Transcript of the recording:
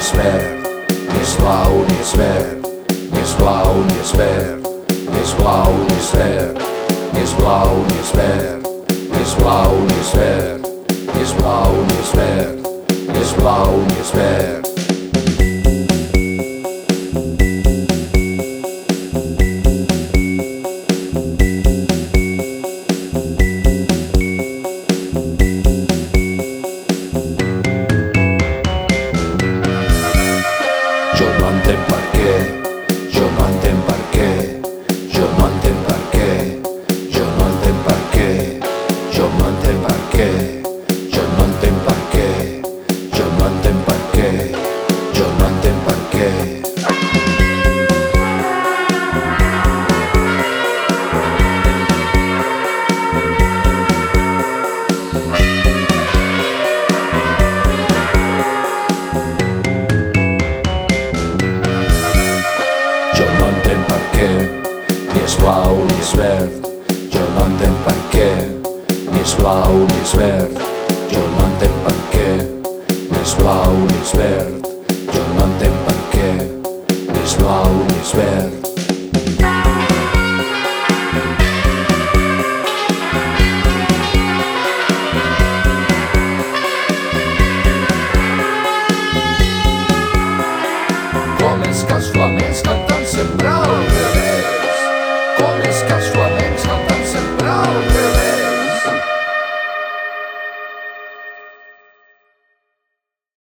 niezwert, jest wow, niezwert, jest wow, niezwert, jest wow, niezwert, This wow, niezwert, jest wow, niezwert, jest wow, niezwert, jest wow, niezwert. Jo no entenc per què, jo no entenc per què, jo no entenc per què, jo no entenc per què, jo no entenc per què, és blau ni és verd, jo no entenc per què, ni és blau ni és verd, jo no entenc per què, ni és blau ni és verd, jo no entenc per què, ni és blau ni és verd. Com és que els flamencs